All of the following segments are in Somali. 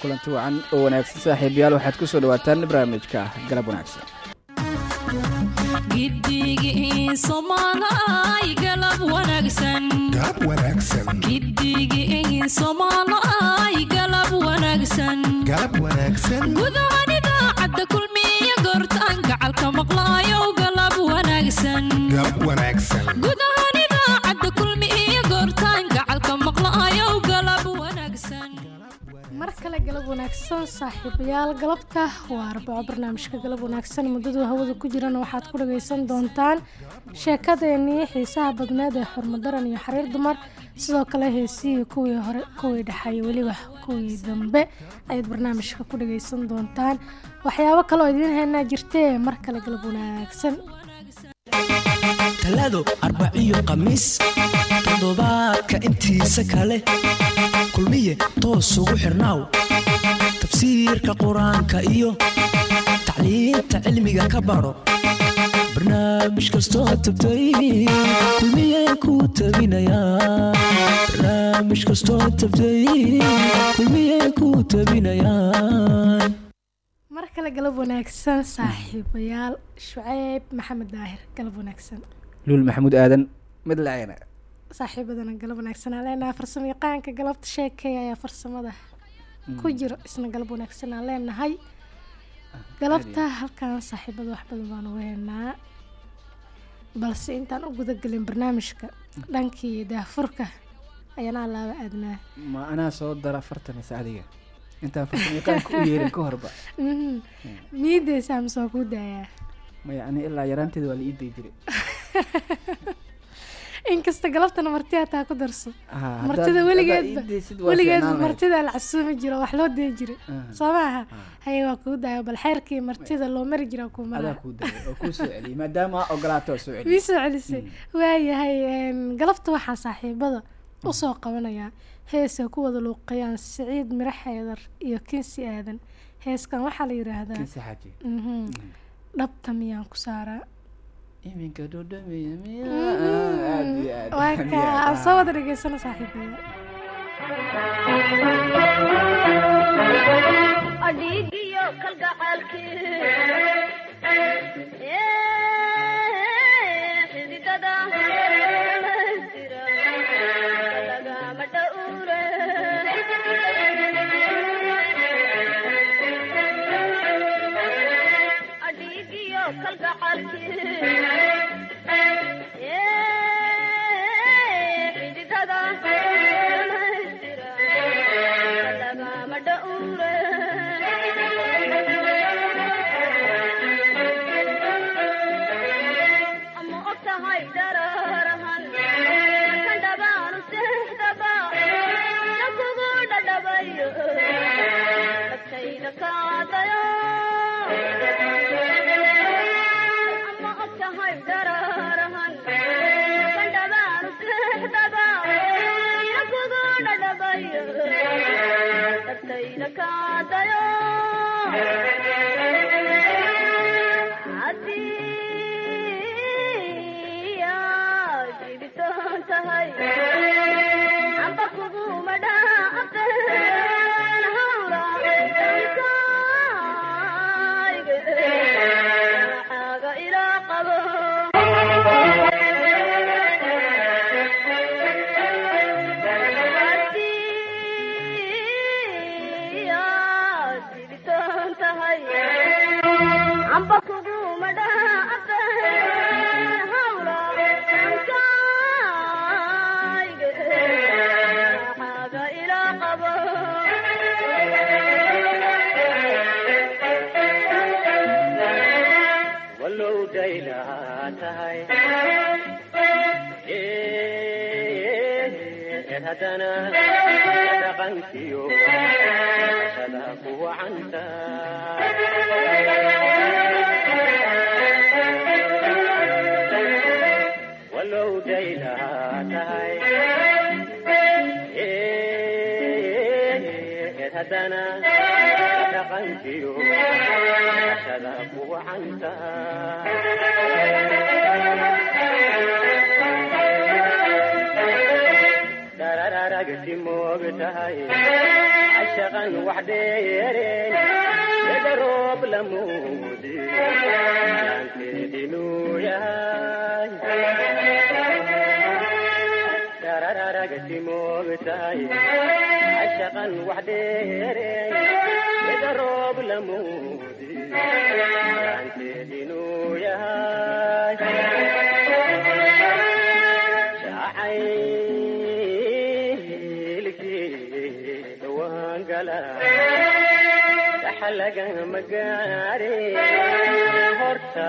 kulanti wacan oo wanaagsan saaxiibayaal waxaad ku soo dhawaataan barnaamijka galab wanaagsan gidigii soomaalay galab wanaagsan. Galab wanaagsan gidigii soomaalay galab wanaagsan galab wanaagsan gudahan idaacadda kulmiya goortaan gacalka maqlaayo galab wanaagsan mar kale galab wanaagsan saaxiibayaal galabta. Waa arbaco barnaamijka galab wanaagsan muddadu hawada ku jirana waxaad ku dhagaysan doontaan sheekadeenii xiisaha badneed ee xurmadaran iyo xariir dumar. Sidoo kale heesihii kuwii hore kuwii dhexeeye weliba kuwii dambe ayaad barnaamijka ku dhagaysan doontaan. Waxyaabo kale oo idiin haynaa jirtee mar kale galab wanaagsan. Talaado arbaciyo khamiis toddobaadka intiisa kale kulmiye toos ugu xirnaaw tafsiirka qur'aanka iyo tacliinta cilmiga ka baro. Barnaamij kastoo tabtay kulmiye kuu tabinayaa barnaamij kastoo tabtay kulmiye kuu tabinayaa mar kale galab wanaagsan saaxiibayaal shuceyb maxamed daahir galab wanaagsan. Luul maxamuud aadan mid lacayna saaxiibadana galab wanaagsan. Aan leenahay farsamo yaqaanka galabta sheekeeya ayaa farsamada ku jiro isna galab wanaagsan. Aan leenahay galabta halkan saaxiibada wax badan baan uga balse intaan u gudagelin barnaamijka dhankii daafurka ayaana alaaba aadnaa. Ma anaa soo dara farta mise adiga? Intaan farsamo yaqaanka u yeerin ka horba. Miideysaa mise waa kuu daayaa. Maya ani ilaa yaraanteeda waa la ii day jiray inkasta galabtana martiyaa taa ku darso. Martida weligeedba weligeedba martida la casuumi jiro wax loo dee jiray Ah. soo maaha haye waa kuu daayo bal xeerkii martida loo mari jiraa kuu adaa maraa kuu dayay oo kuu soo celisay. Waayahay een, galabta waxaa saaxiibada u soo qabanayaa heesa ku wada luuqayaan siciid miro xeedar iyo kinsi aadan. Heeskan waxaa la yidhaahdaa mhm, dhabta miyaan ku saaraa iminka dhodhamiya miya Mhm. aad iyo aad eedhadana dhaqankiyo ashada ku wacanta dharararagti moog tahay cashaqan wax dheereen eda roob lamuudi aankeedinuu yahay simogtahay ashaqan wax dheerey ida roob lamuudi aanteed inuu yahay shaacay hilkii dhawaan gala daxalaga magaare horta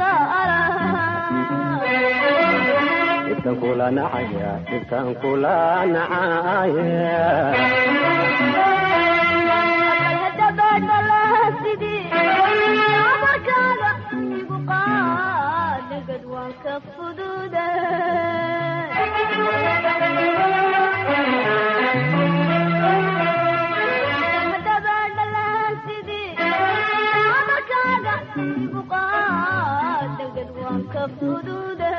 aa ka fududa.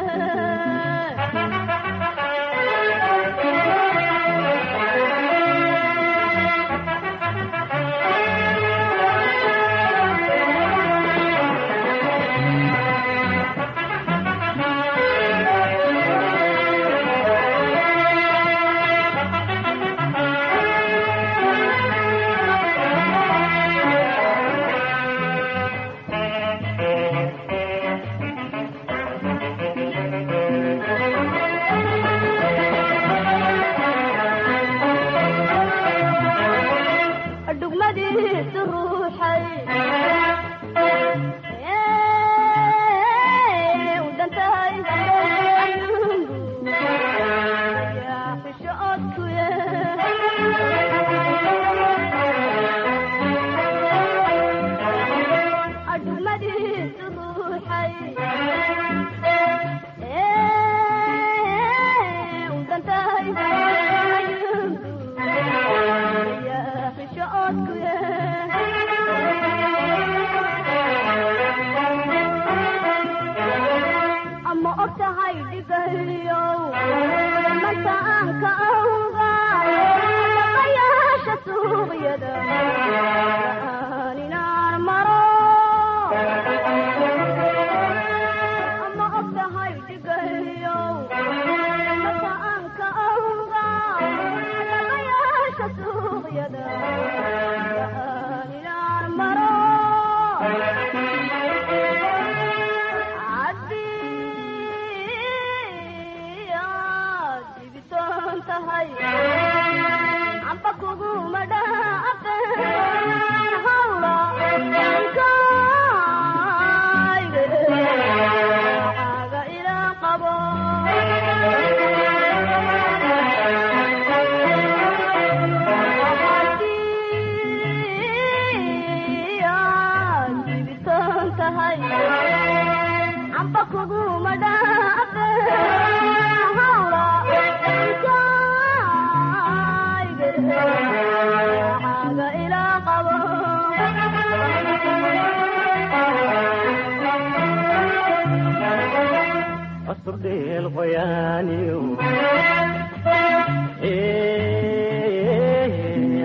surdheel qoyaaniyo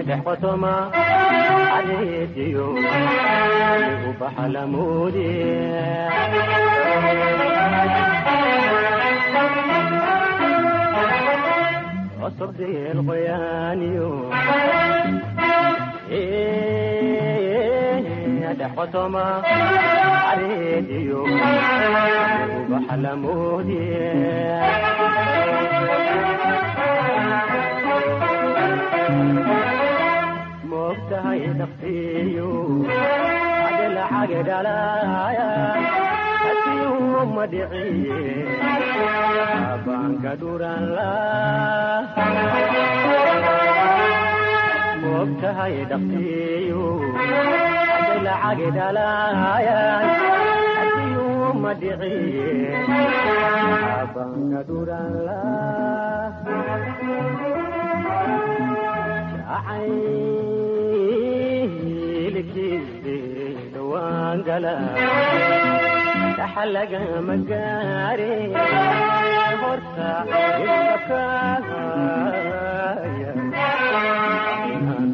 dhexqotoma areetiyo igu baxalamuudi surdheel qoyaaniyo dhexotoma areediyo ubaxa la moodiye moogtahay dhaqsiyo ade lacage dhalaya asiyo ma dhiciye abaanka dhuranla moogtahay dhaqsiyo cadala xagedhalaaya asiyu ma dhiciye abaanka dhuranla caylkiisi waan gala dhaxalaga magaare horta ibakaaya inaan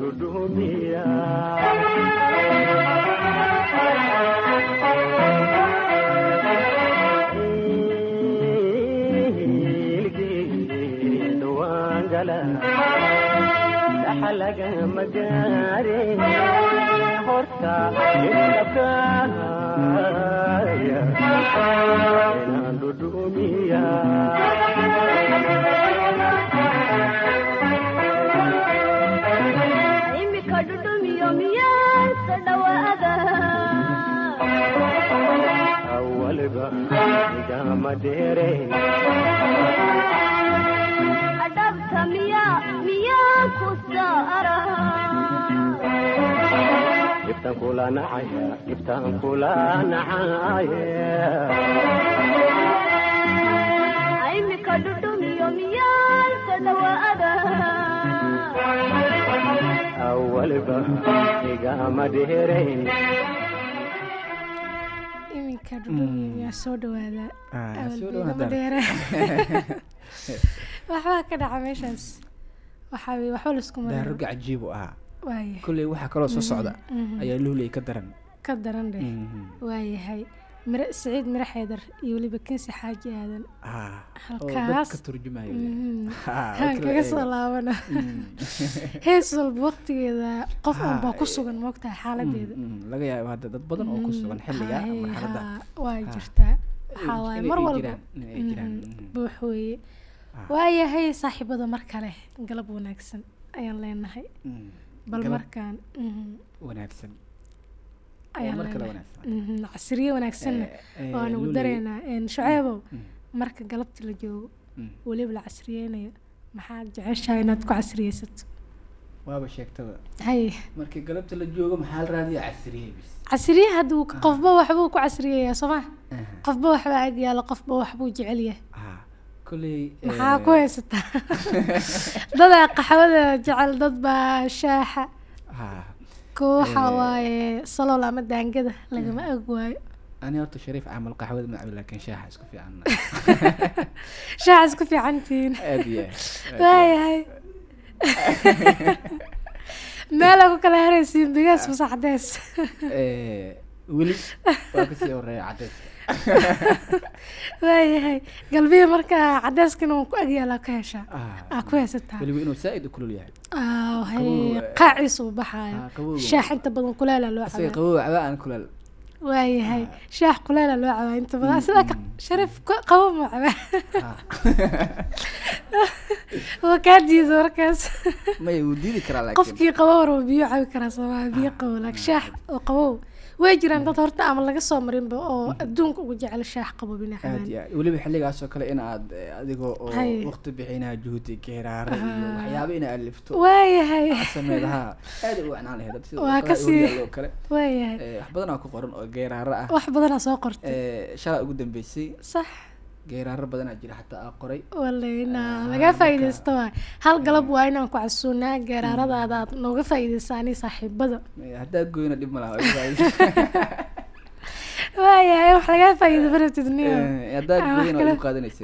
waan gala dhaxalaga magaare horta ibakaaya inaan dhudhumiya imika dhudhumiyo miyaasa dhawaada awalba igama dheerayn dhibtan kula miyaasa dhawaada awalba igama dheerayn iminka miyaa soo dhawaada soo waxbaa ka dhaca meeshaas. Waxaa weye waxba la isku daa mara ragga cajiib u ahaa. Waaya kolley waxaa kaloo soo socda ayaa luuley ka daran. Ka daran dheh Mhm. waayahay. Mire siciid mire xeedar iyo weliba kinsi xaaji aadan. Ah, Halkaas. Mhm. Ah, kaga soo laabana. Mm. hees walba waqtigeeda qof Ha, unbaa ku eh, sugan moogtahay xaaladeeda. Mm, mm, laga yaabo hadda dad badan oo ku sugan xilliga marxaladda waa jirtaa. Waxaa waaye mar walba. buux weeye Ah. Waayahay saaxiibada mar kale galab wanaagsan ayaan leenahay. Mm. bal markaan mhm, wanaagsan. Mhm, casriye wanaagsanna Eh, eh, waanu Luley. dareynaa een, shuceybow Mm. marka galabta la joogo Mm. weliba la casriyeynayo. Maxaad jeceshahay inaad ku casriyeysato? Waaba sheegtaba. Haye markii galabta la joogo maxaa la raadiya casriye bis casriye hadduu qofba waxbuu ku casriyeyaa soo ma? Qofba waxbaa ag yaalo qofba waxbuu jecel yahay. Ah, maxaa eh, ku haysataa? Dadaa qaxwada jecel dad baa shaaxa. Ah, waxaa Eh. waaye salool ama daangada lagama ag waayo. ani horta shariif camal qaxwada ma cabi laakiin shaaxa isku fiican shaaxa isku aad, iyo aad. waayahay meelaa ku kala heraysiin bigaas mase cadeys. Eh, weli waa ka sii horreeya cadeyska waayahay galbiya markaa cadeyskana waan ku agyaalaa ka heshaa Ah, aa ku haysataa weliba inuu zaaid u kulul yahay. Ah, Qabow, qaaciisa uu baxaayo Ah, qabow. shaax inta badan kuleela loo cabaa. qabow caba aan kulal waayahay shaax kuleela loo cabaa inta badan. Sida ka shariif ka- qabo ma cabaa. Ah. waa kaa diida markaas. Maya wuu diidi karaa qofkii qabo warba biyo cabi karaa soomaa biyo qabow. Laakiin shaax oo qabow way jiraan dad horta ama laga soo marinba oo adduunka ugu jecel shaax bina aad iyo aad weliba xilligaas oo kale eh, adigoo oo Hay. waqti bixinaa juhdi geeraare iyo waxyaaba in aad lifto. Waayahay aad sameedaha aad u wacnaan lahayd sida Waa oo kale kasii- oo kale. waayahay Eh, wax badan oo ku qoran oo geeraare ah. Wax badanaa soo qortay. Eh, shalay ugu dambeysay. Sax geeraare badanaa jira xataa aa qoray. Waleyna Ah, laga faa'iidaysta waay. Hal galab waa inaan ku casuunaa geeraaradaada aad nooga faa'iidaysa ani saaxiibada. Haddaa goyna dhib ma laha waayahay wax lagaa niyo. Ah, waa igu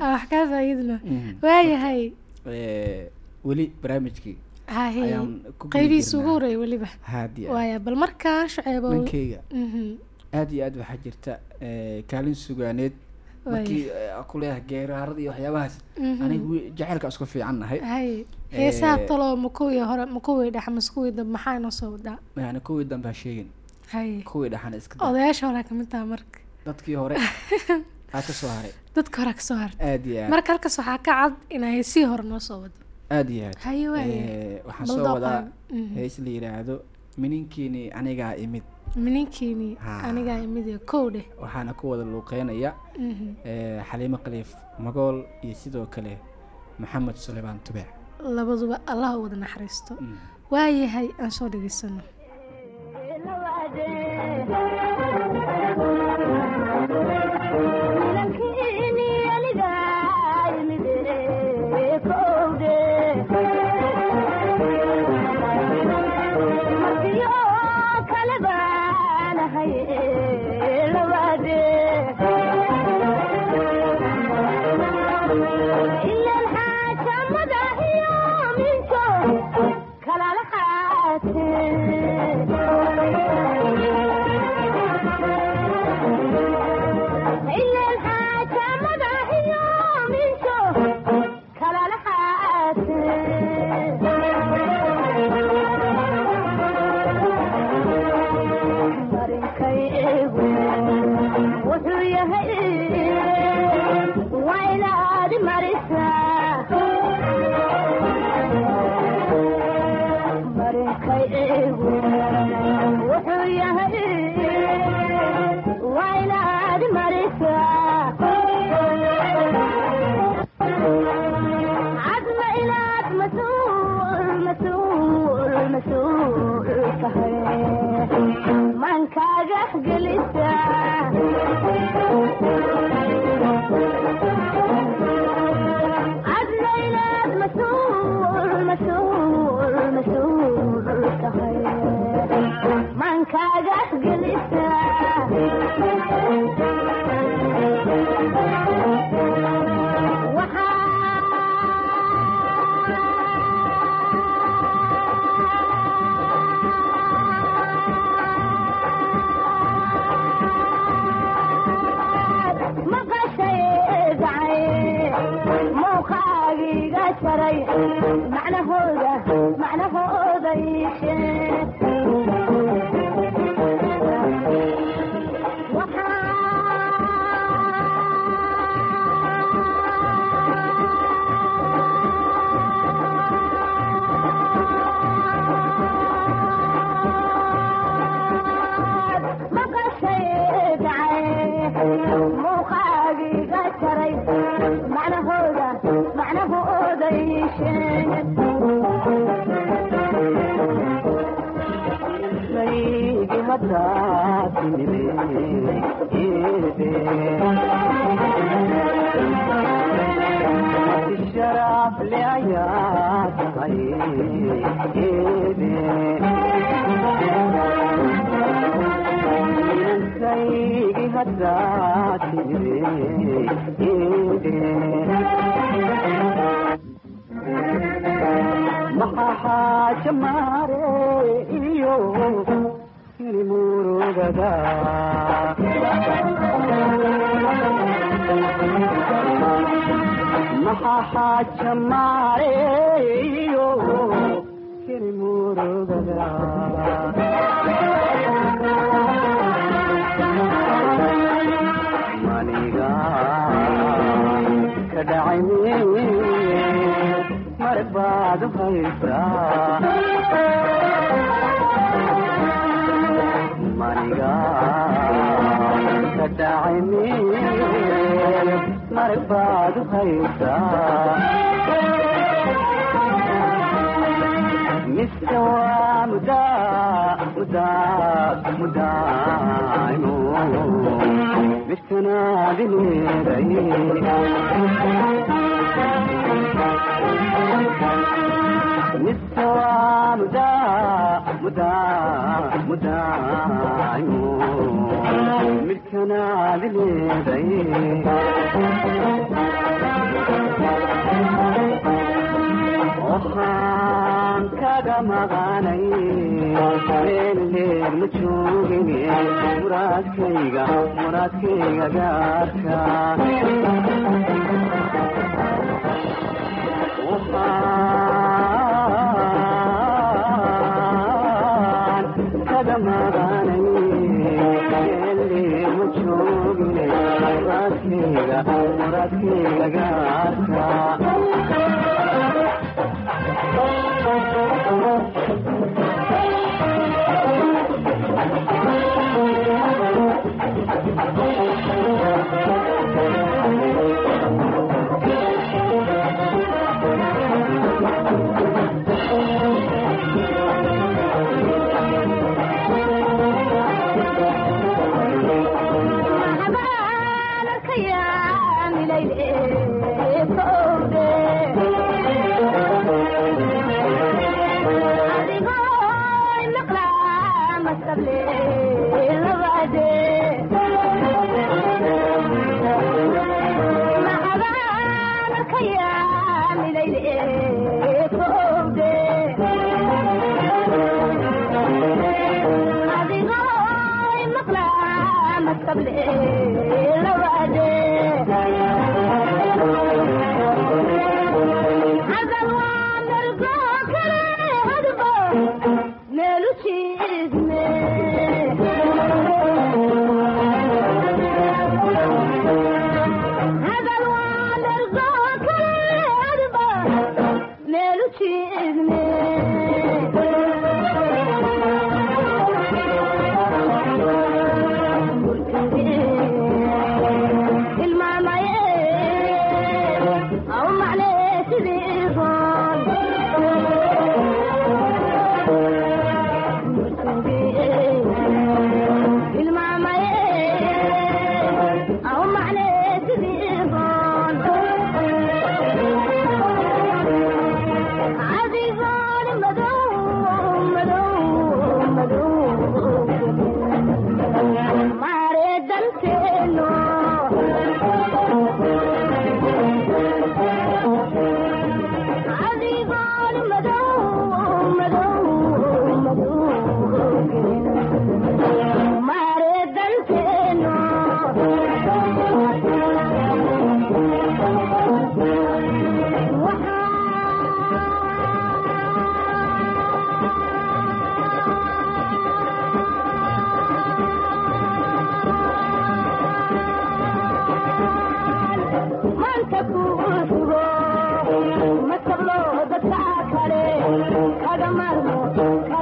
ah, wax kaa faa'iidna Mhm. waayahay weli barnaamijkii guda qaybihiisa ugu jirnaa. horreeya weliba. Haadi waaya bal markaa shuceebo dhankeyga Mhm. aad iyo aad waxaa jirta kaalin sugaaneed. Markii eh, ku leeyahay geeraarada iyo waxyaabahaas Mhm. aniga jacaylka isku fiican nahay. Haye heesaha Eh, taloo ma kuwii hore ma kuwii dhexe mase kuwii dambe maxaa inoo soo wadaa? Yani kuwii dambe ha sheegin. Kuwii dhaxana iska odayaasha horaa ka mid taha marka dadkii hore. Aa ka soo haray. Dadka horaa ka soo harta aad iyo aad. Marka halkaas waxaa ka cad in heesihii hore noo soo wado. Aad iyo aad. Eh, waxaan soo wadaa Mhm. hees la yidhaahdo mininkiini anigaa imid mininkiini Ha. anigaa imid iyo kow dheh waxaana ku wada luuqeynaya Mhm. xaliimo khaliif magool iyo sidoo kale maxamed suleymaan tubeec labaduba allah u wada naxariisto Mm. waayahay aan soo dhegeysano maxaa xaaja maare iyo ini murugada maxaa xaaja maare iyo ini murugada maniga ka dhacay marag baad u haysaa marag baad u haysaa mise waa mudaa mudaa mudaaimo mistanaadi leeday mise waa mudaa mudaa mudaaimo midkanaad leeday waxaan kaga maqanay meel leer ma joogin muraadkayga muraadkayga gaarka waxaan kaga maqanay meel leer ma joogin muraadkayga muraadkayga gaarka Yay!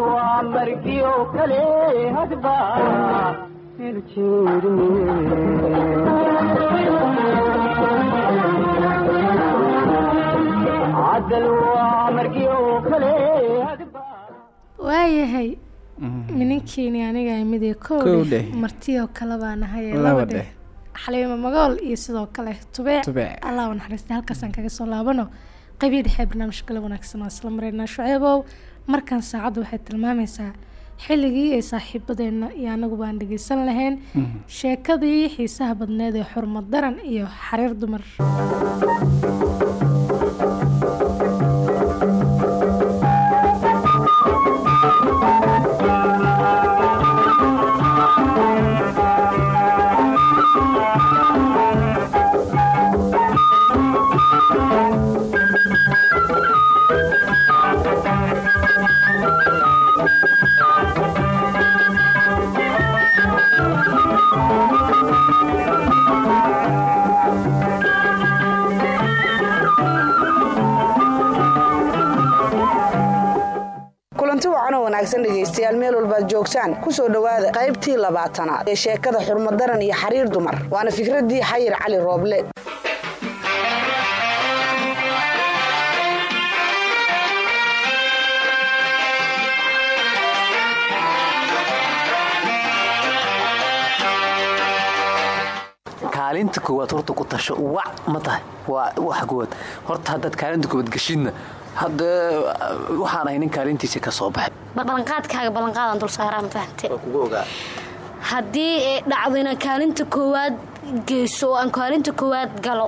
waa kale hadba waayahay mininkiini aniga midii Kow kow dheh. martiyoo kale baan ahay Laba laba dheh. dheh xaliimo magool iyo sidoo kale tubeec allah u naxariistay halkaasaan kaga soo laabano. Qaybii dhexe barnaamijka kala wanaagsan waa isla mareynaa shuceebow. Markan saacaddu waxay tilmaamaysaa xilligii ay saaxiibadeenna iyo anagu baan dhegeysan lahayn. Sheekadii xiisaha badneed ee xurmad daran iyo xariir dumar joogtaan ku soo dhowaada qaybtii labaatanaad ee sheekada xurmadaran iyo xariir dumar. Waana fikraddii xayir cali rooble. Kaalinta koowaad horta ku tasho wac ma tahay? Waa wax koowaad. Horta haddaad kaalinta koowaad geshidna hadda waxaan ahay nin kaalintiisa ka soo baxay. Ballanqaadkaaga ballanqaadan dul saaraa ma fahamte haddii ay dhacdo inaan kaalinta koowaad geyso oo aan kaalinta koowaad galo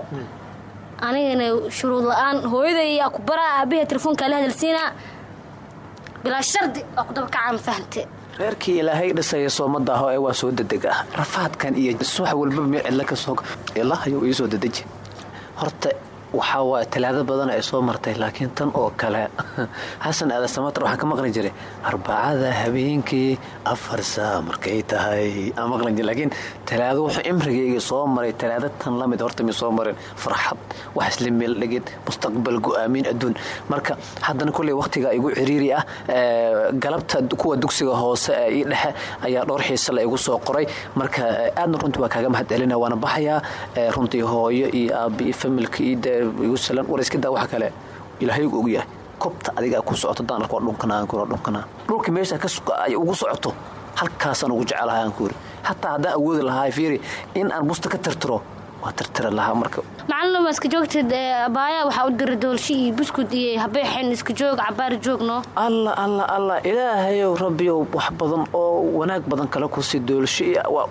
anigana shuruud la'aan hooyaday yaa ku baraa aabahay telefoonkaa la hadalsiinaa bilaa shardi waa ku dabakacaa ma fahamte reerkii ilaahay dhisaya soomada aho ee waa soo dedeg ah rafaadkan iyo subax walbaba meel cidla ka soo ilaahayou ii soo dedeji horta waxaa waa talaado badan ay soo martay laakiin tan oo kale xasan aadan samatar waxaan ka maqli jiray arbacada habeenkii afar saa markay tahay. Aan maqli jiray laakiin talaado wuxuu imrigayga soo maray talaado tan la mid horta mi soo marin farxad wax isla meel dhigid mustaqbal go'aamiin marka haddana kolley wakhtiga igu ciriiri ah galabta kuwa dugsiga hoose ee dhexe ayaa dhowr xiise la igu soo qoray. Marka aadna runtii waa kaaga mahad waana baxayaa runtii hooyo iyo aabbi iyo familka igu salan war iska daa waxa kale. Ilaahay gu ogyahay kobta adiga ku socoto daan arko dhunkanaa ku dhunkanaa dhulka meesha ay ugu socoto halkaasaan ugu jecelahay aan ku yiri hataa haddaan awoodi lahaa fiiri in aan busta ka tirtiro waa tirtira lahaa marka. Macalin waa iska joogteed abaaya waxaa u dira doolshi iyo buskud iyo habeexen iska joog cabaar joogno. Alla alla alla ilaahayow rabbiyow wax badan oo wanaag badan kale ku sii doolsho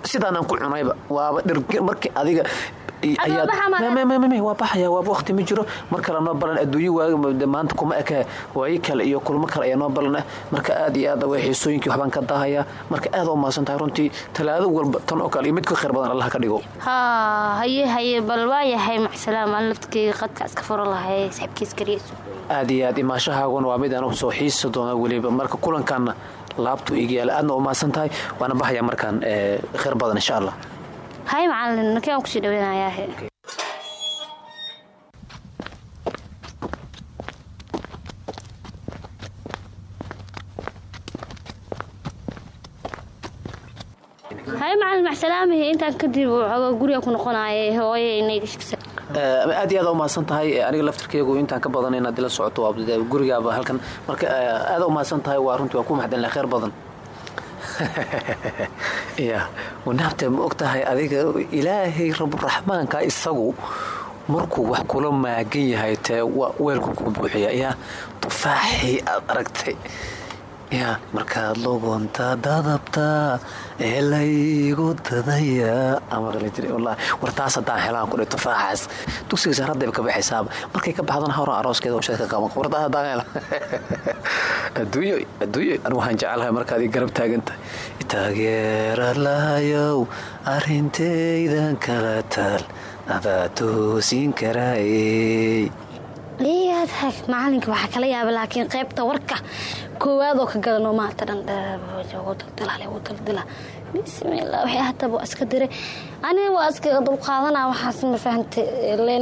sidaanaan ku cunayba. Waaba dhir markii adiga waa baxaya waaba waqti ma jiro. Mar kale noo balan adduunyo waag maanta kuma eke waayi kale iyo kulmo kale ayaa noo balan ah marka aad iyo aad way xiisooyinkii waxbaan ka daahaya marka aad u mahadsan tahay runtii talaado walba tan oo kale iyo mid ka khayr badan allah ka dhigo. Haa haye haye bal waa yahay maxsalaam aan laftkeyga qadka iska furo lahay saxibkiis kariyeyso aad iyo aad imaashahaaguna waa mid aan soo xiisi doona weliba. Marka kulankaana laabtu iga yaalla aadna u mahadsan tahay waana baxaya markaan khayr badan insha allah hay macalin nakee aan ku sii dhaweynayaa hay macalin maxsalaamihi intaan kadib xooga guriga ku noqonaya hooye inagashigsa aad iyo aad u mahadsan tahay aniga laftirkeygu intaan ka badan inaad ila socoto gurigaaba halkan marka aad u mahadsan tahay waa runtii waa ku maxdinla khayr badan ya wanaabta ma og tahay adiga ilaahay raburaxmaanka isagu markuu wax kula maagan yahay tee weelku ku buuxiya yaa tufaaxii aad aragtay ya markaad lugunta dadabta ee laygu dadaya. War taas haddaan helaan kudhi tufaaxaas dugsiga saaradayba ka baxaysaaba markay ka baxdana hawran arooskeeda oo shadka qaban war taas haddaan hela. Adduunyo adduunyo anigu waxaan jecelahay markaad ii garab taagantahay taageera lahayow arrintaydan kala taal. Adaa toosin karaayey iyaad macalinka waxaa kala yaaba laakiin qaybta warka koowaad oo ka gadano maanta dhan daldala bismillah waxay ahataba waa iska diray. Aniga waa iska dulqaadana waxaas ma fahantay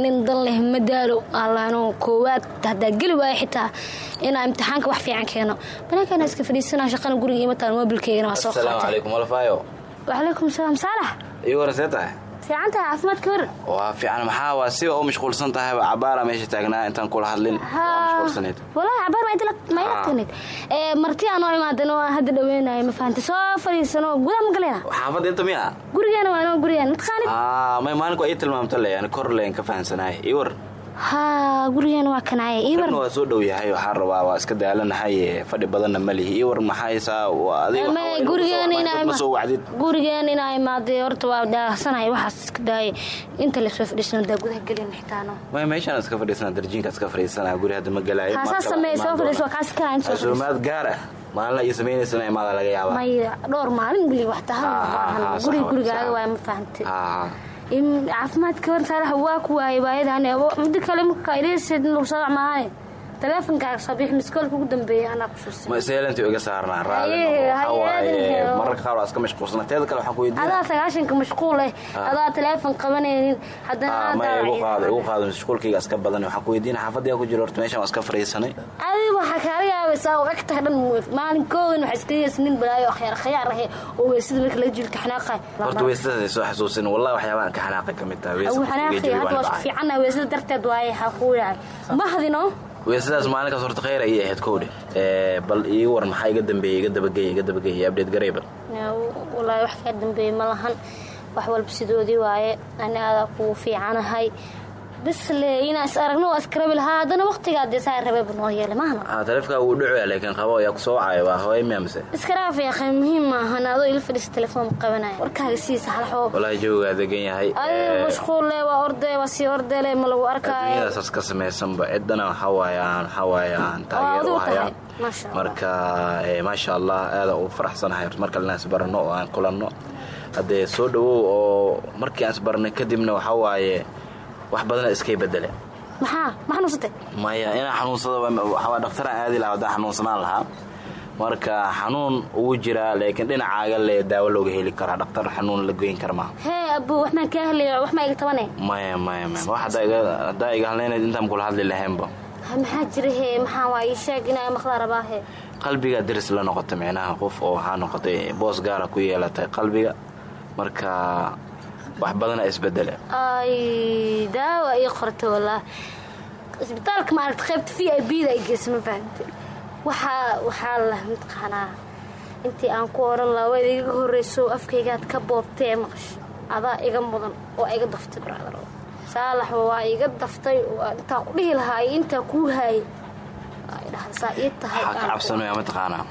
nin dan leh ma daalo allaano koowaad. Haddaa geli waayo xitaa inaa imtixaanka wax fiican keeno. Banaankaana iska fadhiisana shaqana guriga imataan mobilkeygana waa soo asalaamu calaykum alfaayo wacalaykum salaam saalax iyo warasee waa fiican maxaa? Waa siba u mashquulsan tahayba cabaara meesha taagnaa intaan kula hadlin. Tagnayd marti aan oo imaadan oo aan hadda dhaweynayo ma fahantay soo fadhiisano gudaha ma galeyna xaafadda inta miya gurigeena waa inoo gurigeena mataqaanid may maalinku ii tilmaamta le yani kor leen ka fahansanahay. Ii war haa gurigeena waa kanaaye soo dhow yahay waxaan rabaa waa iska daalanahay fadhi badanna ma lihi. Ii war maxaysaa gurigeena inaa imaaday horta waa daahsanahay waxaas iska daayay inta la soo fadhiisano daa gudaha gelin xitaano meeshaan iska fadhiisana darjiinka iska fadhiisana guri hadda ma galaayo casuumaad gaar ah maalina iyo samaynaysana imaada laga yaabaa. May dhowr maalin weli wax tahan guriga gurigaaga waay ma fahantay caafimaadka war saalax waa ku waayay waayadan muddo kale marka ilaasid lagu soo maahane taleefonkaaga soo bixi miskoolka ugu dambeeya anaa kusuusin ma seelantii iga saarnaa aadin. mararka qaar waa iska mashquulsana. Teeda kale waxaan ku weydiina adaa sagaashanka mashquul eh. Ah. adaa taleefon qabanaynin. Haddana Ah, maya igu qaado igu qaado mashquulkayga iska badan. Waxaan ku weydiina xaafadii ku jiro horta meeshan waa iska fariisanay. Adiga waxaa kaala yaabaysaa oo egtahay dhan maalinkoodan waxaa iska yeesa nin balaayo oo khiyaar khiyaar ahe oo weysada marka laga jilka xanaaqay horta weysadaas ay soo xasuusin. Wallahi waxyaabaha aan ka xanaaqay ka mid tahay weysada darteed waaye ha weysadaas maalinkaas horta khayr ayay ahayd kowdhe Eh, bal ii war maxaa iga dambeeyey iga dabagey iga dabagey abdheed gareyba walaahi wax kaa dambeeyey ma wax walba sidoodii waaye. Ani adaa kugu fiicanahay bisle inaan is aragno waa iska rabi lahaa haddana waqtigaa dee saa rabeeba noo yeelay mahna ah taleefkaa wuu dhacoya laakiin qabo ayaa ku soo wacaya waa hooy miya mise? Iska raafi akhay muhiim maahan adoo ila fadhiisa telefoon qabanaya warkaaga siisa halaxoo wallaahi jawigaa degan yahay adiga mashquulle waa ordee waa sii ordeele ma lagu arkaayo. adduunyadaas ka samaysanba ciddana waxaa waaye aan waxaa waaye aan adigu u hayaa tahay maasha allah marka maasha allah aada u faraxsanahay marka inaan isbaranno oo aan kulanno. Haddee soo dhawow oo markii aan isbarannay kadibna waxaa waaye wax badana iskay bedele maxaa? Ma xanuunsatay? Maya inaan xanuunsado waxaa dhaktaraan aadi lahaa haddaan xanuunsanaan lahaa. Marka xanuun ugu jiraa laakiin dhinacaaga le daawo looga heli karaa dhaktar xanuun la goyn kara maaha. Hee abbo wax maan kaa helaya wax maa iga tabane maya maya maya. Wax haddaa iga- hadlaynayd intaan kula hadli lahaynba Ha, maxaa jira hee? Maxaa waa? Ii sheeg inaa maqlaa rabaa hee? Qalbigaa deris la noqotay micnaha qof oo waxaa noqotay boos gaara ku yeelatay qalbiga. Marka wax badana isbedele ay daawa ii qorta walaa isbitaalka maaragta qaybta v i b da ay geysa ma fahamte waxaa waxaa la mataqaanaa intii aan ku oran lahaa waad iga horreyso afkaygaad ka boobtee maqash. Adaa iga mudan oo iga daftay brother. Saalax waa iga daftay oo intaa ku dhihi lahaa iyo intaa kuu haayay ay dhahda saa ii tahay waxaa ka cabsanaya mataqaanaa.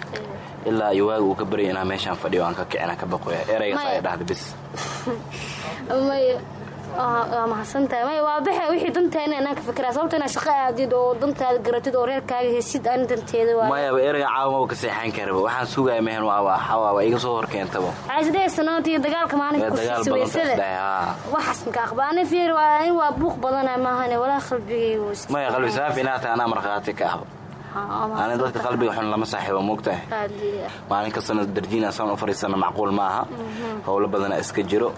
Ilaa iyo waaga uu ka baryay inaan meeshaan fadhiyo aan ka kicina ka baqoya eraygaas ay dhahda bis. Waa mahadsantahay. May waa baxe wixii danteena inaan ka fikiraa sababto inaad shaqo aadid oo dantaada garatid oo reerkaaga hesid aan danteeda waa mayaba erayga caawama ka seexan karaba waxaan sugaya mehen waaba xawaaba iga soo horkeentaba sidee sanood iyo dagaalka maalinka Ee, dagaal kursiisa badan weysada kasdhahay haa. Waxaas maka aqbaani fiir waa in waa buuq badana maahane walaa qalbigay maya qalbi saafi inaa tahay anaa markhaati ka ahba ani dadka qalbiga xun lama saaxiibo moogtahay. Maalin kastana darjiin asaan u fadhiisana macquul ma aha. Howlo badana iska jiro.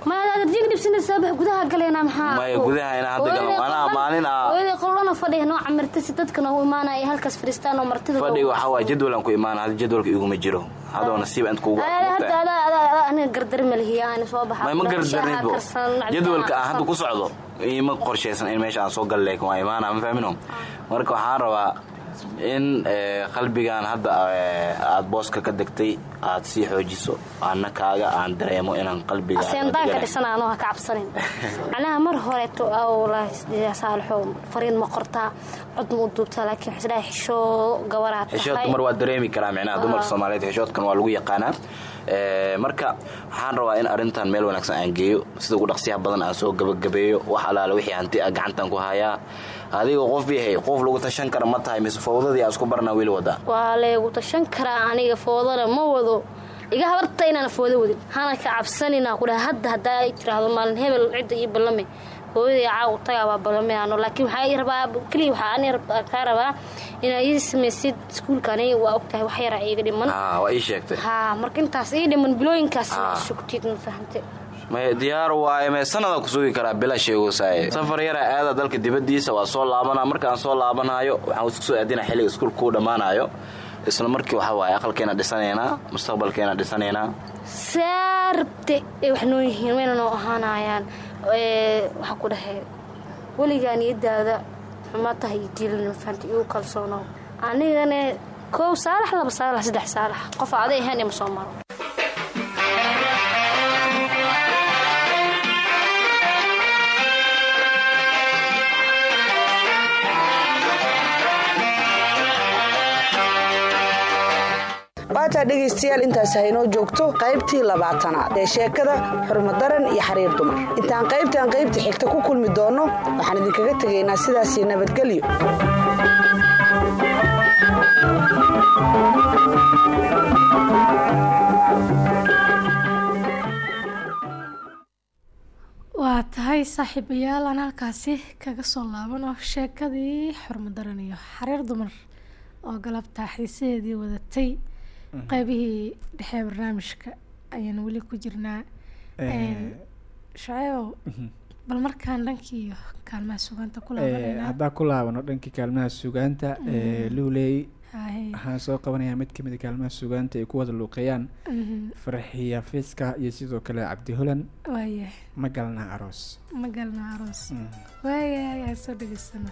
Fadhiga waxaa jadwalan ku imaana hadda jadwalka iguma jiro. Hadoo nasiib aniga gardar ma gardarinidbo jadwalka aan hadda ku socdo ima qorshaysan in meesha aan soo gal laakiin waa imaana ma fahmino marka waxaan rabaa in eh, qalbigan hadda eh, aad booska ka degtay aad sii xoojiso kaaga aan dareemo inaan qalbiga asendaanka dhisan anoo ha ka cabsanin. Macnaha mar saalixo fariin ma qortaa cod ma u duubtaa laakiin isdhahay xishoo gabaraa xishoodka mar waa dareemi karaa micnaha dumarka soomaaliyeed xishoodkan waa lagu yaqaanaa. Eh, marka waxaan rabaa in arrintan meel wanaagsan aan geeyo sida ugu dhaqsiyaha badan aan soo gabagabeeyo wax alaale wixii hanti ah gacantan ku hayaa adiga qof yahay qof lagu tashan kara ma tahay mise fowdadii aan isku barnaa weli wadaa waa leegu tashan karaa aniga foodana ma wado. Iga habarta inaan foodo wadin. Hana ka cabsanina kudha hadda haddaa ay tiraahdo maalin hebel cidda ii ballame. Hooyaday caaw tagaa waa ballame ano laakiin waxaa rabaa keliya waxaa kaa rabaa inaa ii samaysid iskuulka aniga waa ogtahay wax yaraa iiga dhiman. Waa ii sheegtay. Haa marka intaas ii dhiman bilooyinkaas sugtid ma diyaar waaye may sanada ku sugi karaa bila sheegosaaye safar yaraa aada dalka dibadiisa waa soo laabanaa. Markaan soo laabanayo waxaan isku soo aadina xilliga iskuulka kuu dhammaanayo isla markii waxaa waaye aqalkeena dhisanaynaa mustaqbalkeena dhisanaynaa. Saa rabte ay wax noo yihiin wayna noo ahaanayaan waxaa ku dhahay weligaa niyadaada xuma tahay fahamte igu kalsoono. Anigane koow saalax laba saalax saddex saalax. Qof aday ahayn ima soo maro waataa dhegaystayaal intaas haynoo joogto qaybtii labaatanaad ee sheekada xurmadaran iyo xariir dumar. Intaan qaybtaan qaybta xigta ku kulmi doonno waxaan idinkaga tegaynaa sidaasiyo nabadgelyo. Waa tahay saaxiib saaxiibayaal aan halkaasi kaga soo laabano sheekadii xurmadaran iyo xariir dumar oo galabta xiisaheedii wadatay qeybihii dhexe ee barnaamijka ayaan weli ku jirnaa. Shaceebow bal markaan dhankii kaalmaha sugaanta ku laabanayna haddaan ku laabano dhankii kaalmaha sugaanta ee luuley waxaan soo qabanayaa mid ka mid a kaalmaha sugaanta ay ku wada luuqeeyaan farxiya fiska iyo sidoo kale cabdi holan. Waayahay ma galna aroos. Ma galna aroos. Waayahay aan soo dhegeysana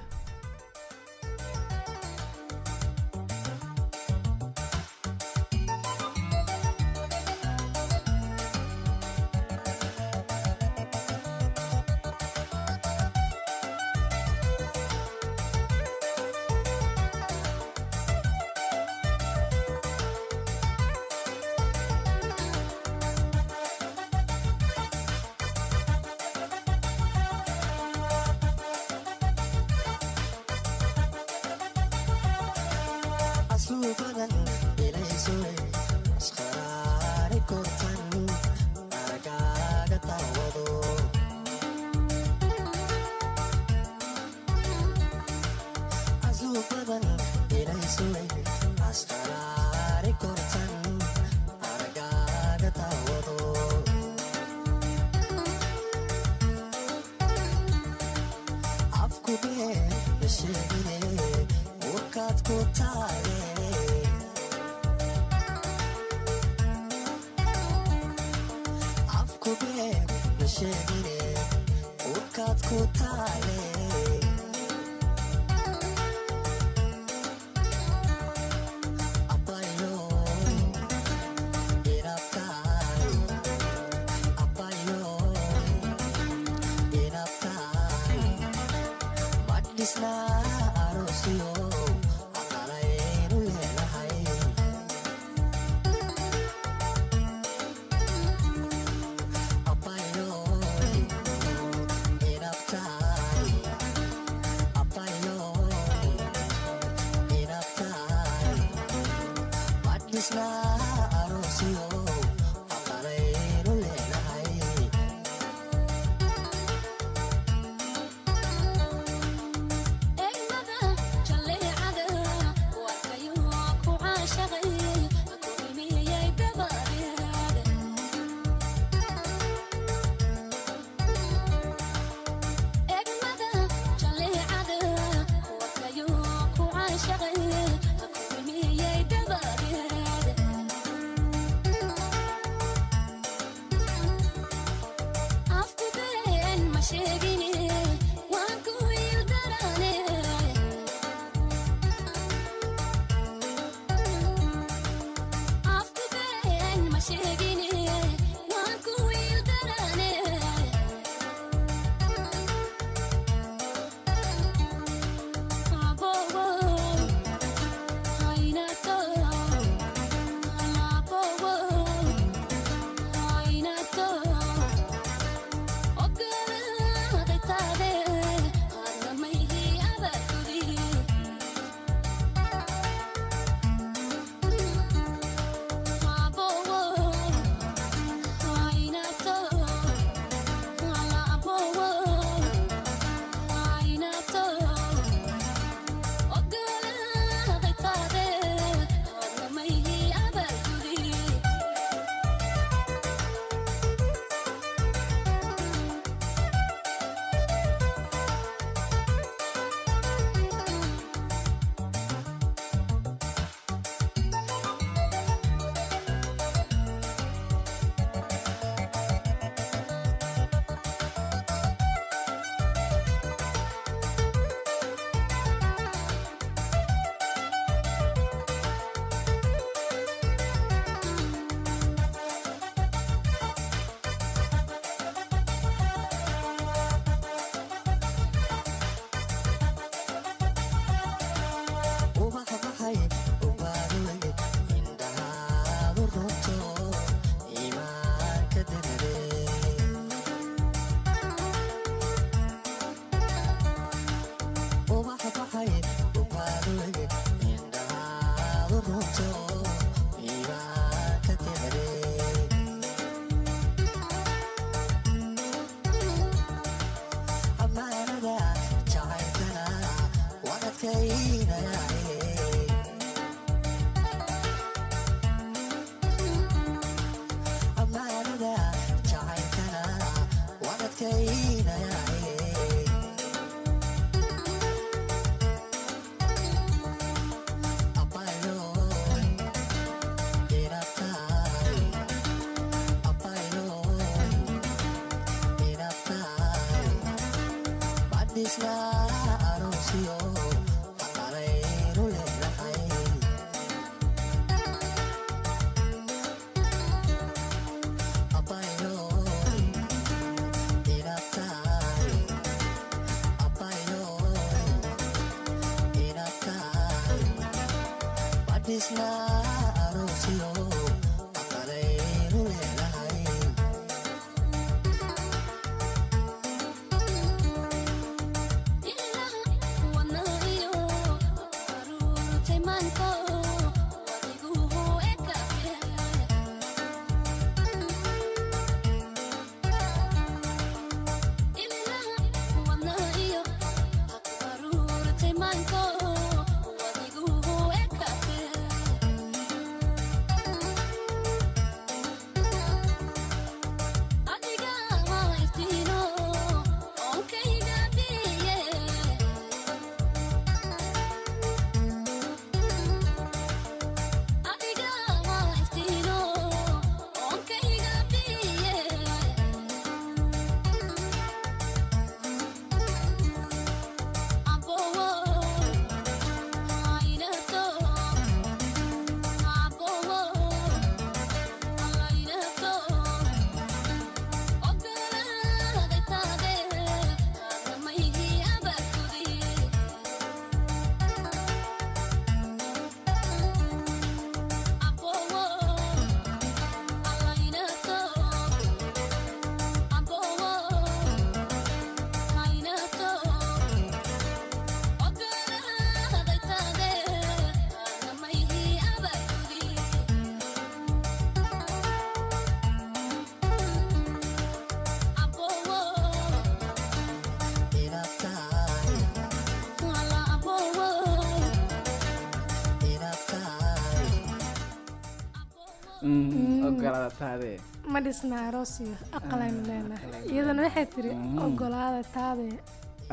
ma dhisna aroosiyo aqalaynu leenahay. iyadana waxay tiri ogolaada taade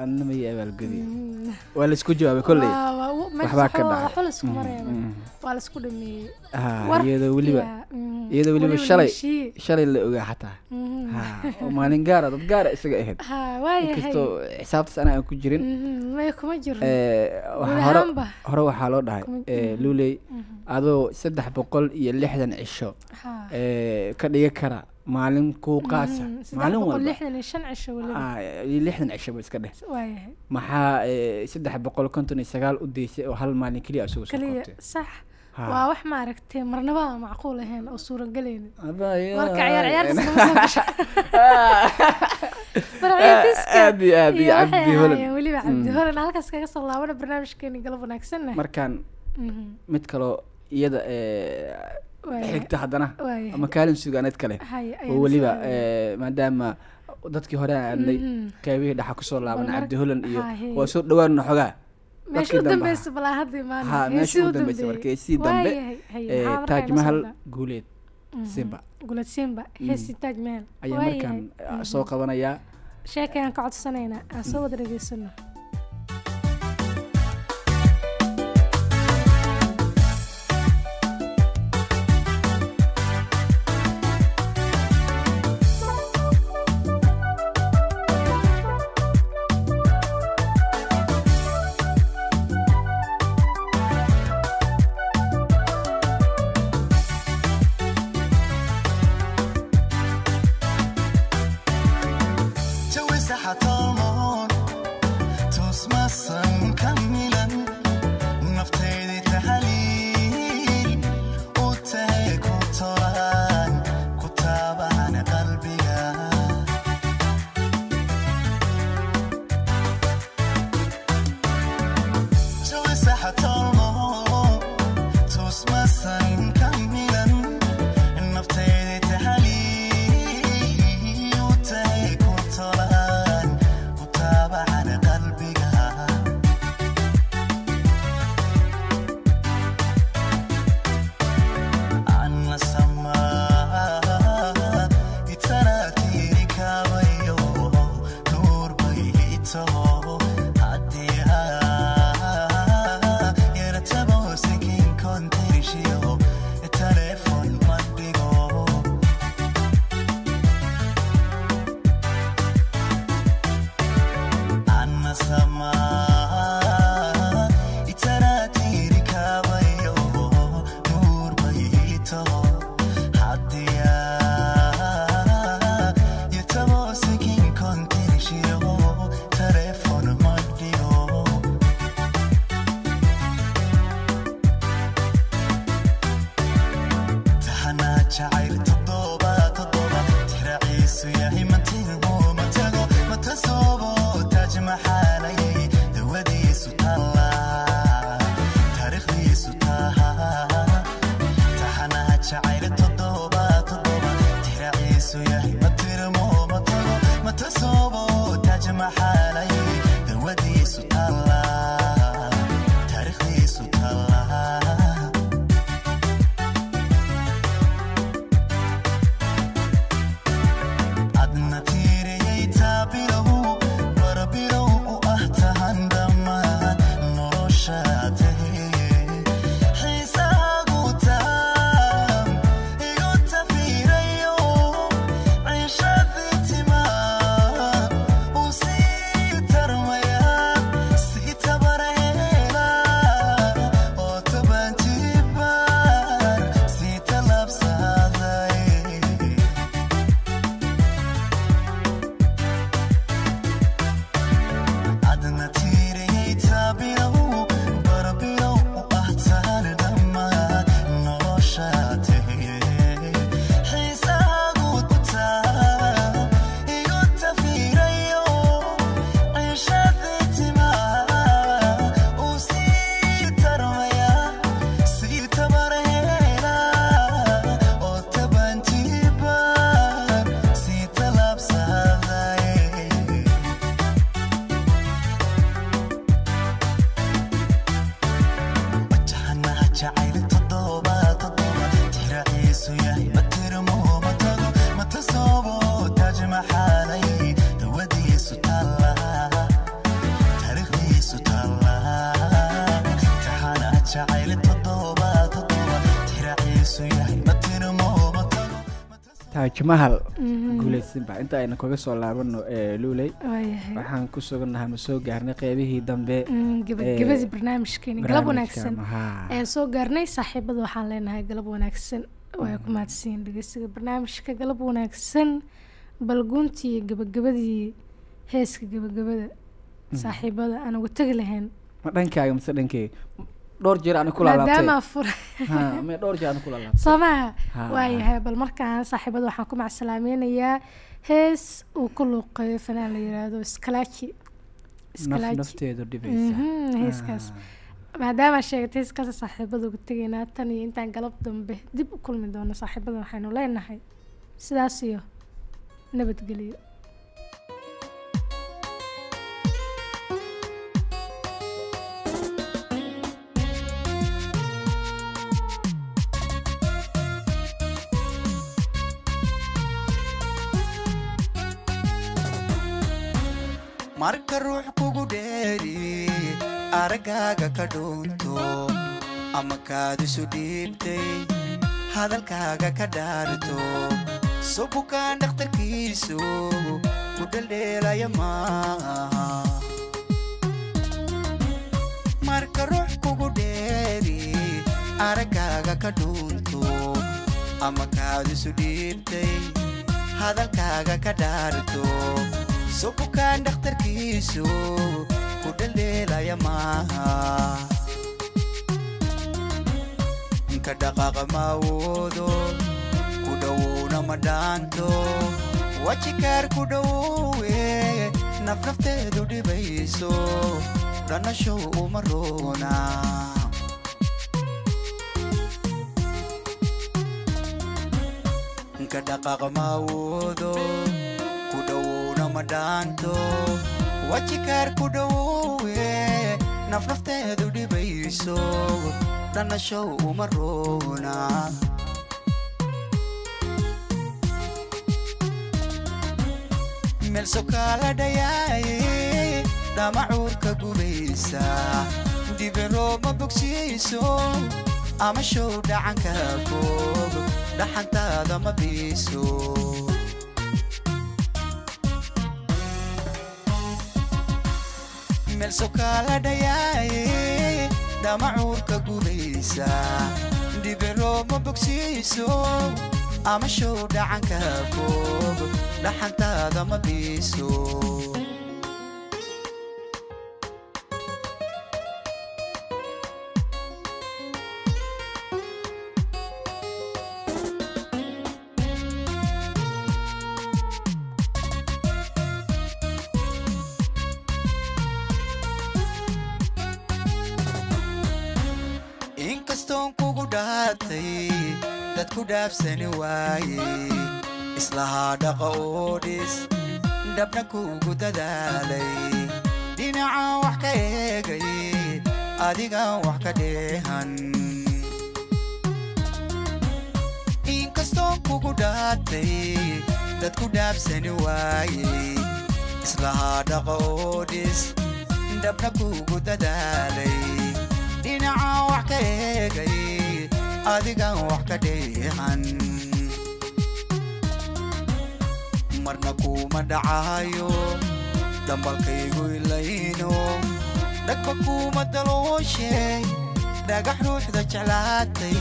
adna ma ii abaalgudi waa la isku jawaabay kolley waxbaa ka dhacay. xulisku mareeba waa la isku dhameeyey iyadoo weliba mm, iyadoo weliba shalay shalay la ogaa xataa maalin gaara dad gaara isaga ahayd inkastoo xisaabtaas ana aan ku jirin Mhm, jirno Eh, hore waxaa loo dhahay eh, luuley Mhm. adoo saddex boqol iyo lixdan cisho eh, ka dhiga kara maalin kuu qaasa. Mhm, saddex maalin boqol walba. lixdan iyo shan cisho weliba Ah, iyo lixdan cisho ba iska dheh. Maxaa saddex boqol konton iyo sagaal u deysay oo hal maalin keliya isugu soo Ha. Waa wax maaragtay marnaba aan macquul ahayn oo suuragelaynin marka ciyaar iyo aad iyo cabdi holan. ahaayeen weliba cabdi Mm. holan. Halkaas kaga soo laabana barnaamijkeeni galab wanaagsanna markaan Mhm. mid kaloo iyada eh, xigta haddana ama kaalin sugaaneed kale. Oo weliba eh, maadaama dadkii hore aan adnay Mhm. kaabihii dhaxa ku soo laaban Bal mar- cabdi holan iyo waa soo dhawaanna xogaa u dambe taaj mahal guuleed simba. Gulad simba Mm. heesi taaj mahal. Ayaa markaan eh, soo qabanayaa sheekayaan ka codsanaynaa aan soo wada dhageysano taajmahal guulaysinba inta ayna kaga soo laabano ee luuley waayahay waxaan ku sugannahay ma soo gaarnay qeybihii dambe? Mm, gabagabadii barnaamijkeeni galab wanaagsan. Mahaa. ee soo gaarnay saaxiibada waxaan leenahay galab wanaagsan. Way ku mahadsiin dhegeysiga barnaamijka galab wanaagsan balguntii gabagabadii heeska gabagabada. Saaxiibada aan uga tegi lahayn. Ma dhankaaga mise dhankeyga dhowr jeer aan ku maadaama laalaabtay fura Ha, me dhowr jeer aan soo maha Ha. waayahay bal markaan saaxiibada waxaan ku macsalaamaynayaa hees uu ku luuqeeyo fanaan la yiraahdo skalaaji naf nafteedu dhibaysa Mhm, heeskaas. Maadaama sheegatay heeskaas saaxiibada uga tegaynaa tan iyo intaan galab dambe dib u kulmi doono saaxiibada waxaynu leenahay. Sidaas iyo nabadgelyo marka ruux kugu dheeri araggaaga ka dhuunto ama kaad isu dhiibtay hadalkaaga ka dhaarto. Subukaan dhakhtarkiisu ku dheldheelaya maaha. Marka ruux kugu dheeri araggaaga ka dhuunto ama kaad isu dhiibtay hadalkaaga ka dhaarto subukaan dhakhtarkiisu ku dheldheelaya maaha. Ka dhaqaaqa ma awoodo ku dhowowna ma dhaanto. Wajikaar ku dhowowe nafnafteedu dhibayso dhanashow uma roona. Ka dhaqaaqa ma awoodo ku dhowowna ma dhaanto wajikaar ku dhowowe nafnafteedu dhibayso dhanashow uma roona meel sokaala dhayaaye dhamacuurka gubaysa dibirooma bogsiiso ama show dhacanka fog dhaxantaada ma biiso meel sokaala dhayaaye dhamacuurka gubaysa dibirooma bogsiiso. Ama show dhacanka fog dhaxantaada ma biiso dad ku dhaafsani waaye islahaa dhaqa oo dhis dhabna kuugu dadaalay dhinacaan wax ka eegay adigaan wax ka dheehan. Inkastoon kugu dhaatay dad ku dhaafsani waaye islahaa dhaqa oo dhis dhabna kuugu dadaalay dhinacaan wax ka eegay adigaan wax ka dheehan marna kuuma dhacaayo dambalkaygu ilayno. Dhagba kuuma dalooshe dhagax ruuxda jeclaatay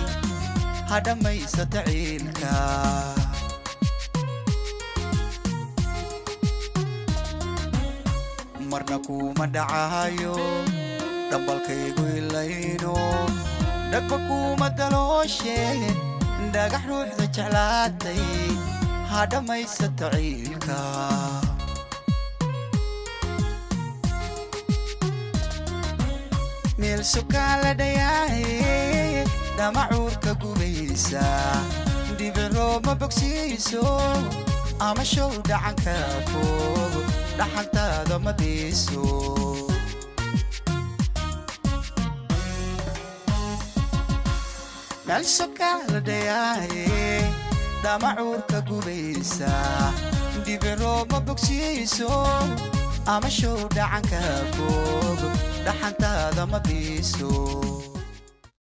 ha dhammaysata ciilka marna kuuma dhacaayo dambalkaygu ilayno dhagba kuuma dalooshe dhagax ruuxda jeclaatay ha dhammaysata ciilka. Meel sukaan la dhayaaye dhamacuurka gubaysa dhibicroob ma bogsiiso ama show dhacanka fog dhaxantaada ma biiso bogsiiso ama show dhacanka fog. Dhaxantaada ma biiso